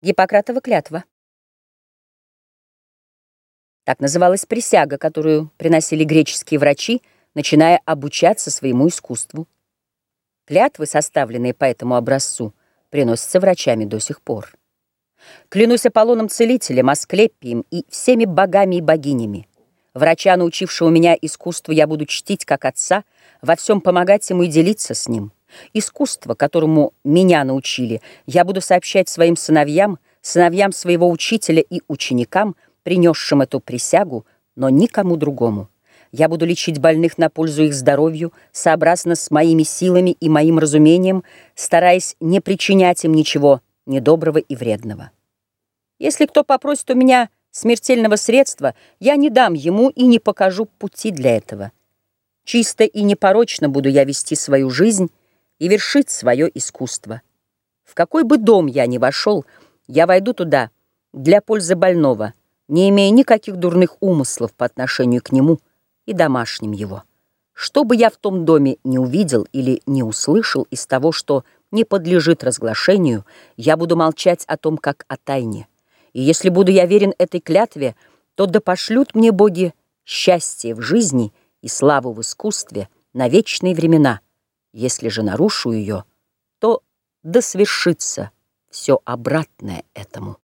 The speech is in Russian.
Гиппократова клятва. Так называлась присяга, которую приносили греческие врачи, начиная обучаться своему искусству. Клятвы, составленные по этому образцу, приносятся врачами до сих пор. Клянусь Аполлоном-целителем, Асклепием и всеми богами и богинями. Врача, научившего меня искусству, я буду чтить как отца, во всем помогать ему и делиться с ним. Искусство, которому меня научили, я буду сообщать своим сыновьям, сыновьям своего учителя и ученикам, принесшим эту присягу, но никому другому. Я буду лечить больных на пользу их здоровью, сообразно с моими силами и моим разумением, стараясь не причинять им ничего недоброго и вредного. Если кто попросит у меня смертельного средства, я не дам ему и не покажу пути для этого. Чисто и непорочно буду я вести свою жизнь, и вершить свое искусство. В какой бы дом я ни вошел, я войду туда для пользы больного, не имея никаких дурных умыслов по отношению к нему и домашним его. Что бы я в том доме не увидел или не услышал из того, что не подлежит разглашению, я буду молчать о том, как о тайне. И если буду я верен этой клятве, то да пошлют мне боги счастье в жизни и славу в искусстве на вечные времена — если же нарушу ее, то да свершится все обратное этому.